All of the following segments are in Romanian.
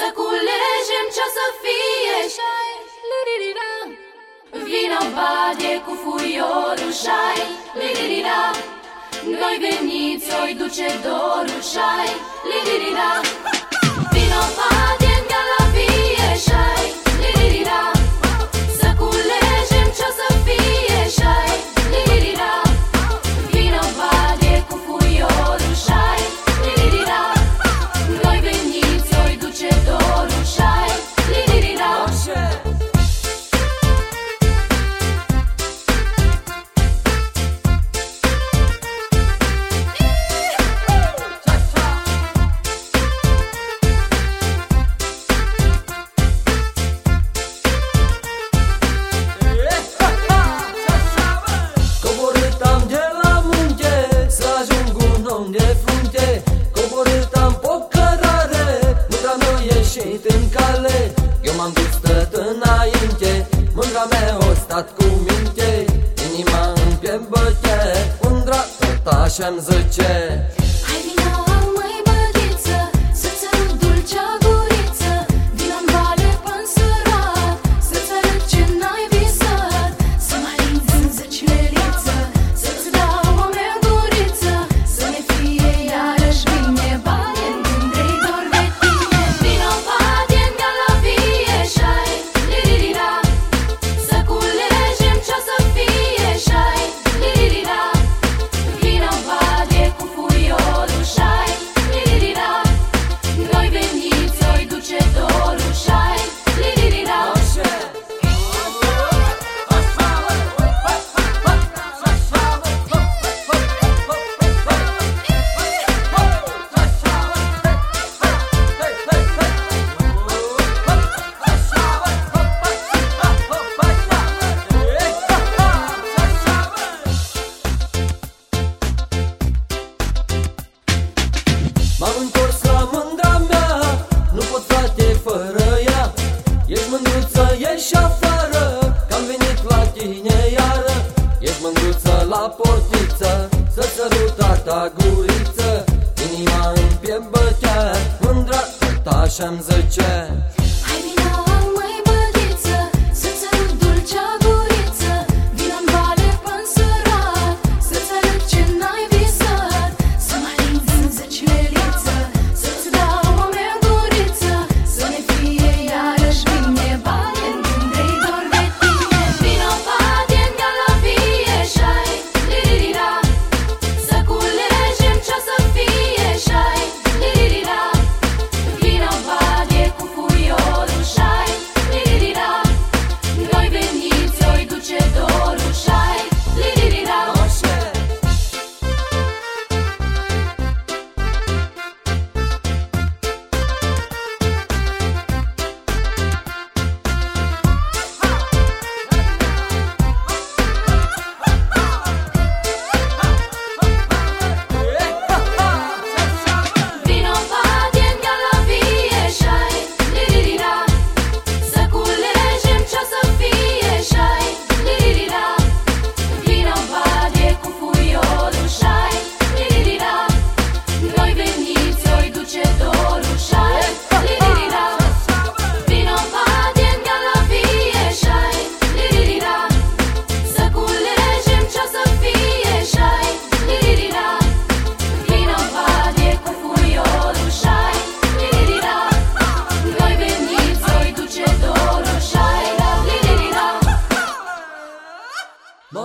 Să culegem ce să fie. Vino badie cu fuiorul șai. Noi veniți, oi duce dorul șai. Vino în cale Eu m-am dus stăt înainte. Mândra mea o stat cu minte Inima îmi piept băche. Undra tot așa-mi zice ieși afară Că-am venit la tine iară. Ești mândruță la portiță Să săruta ta guriță. Inima în piept bătea Mândra ta așa-mi zicea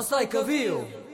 Só sei viu.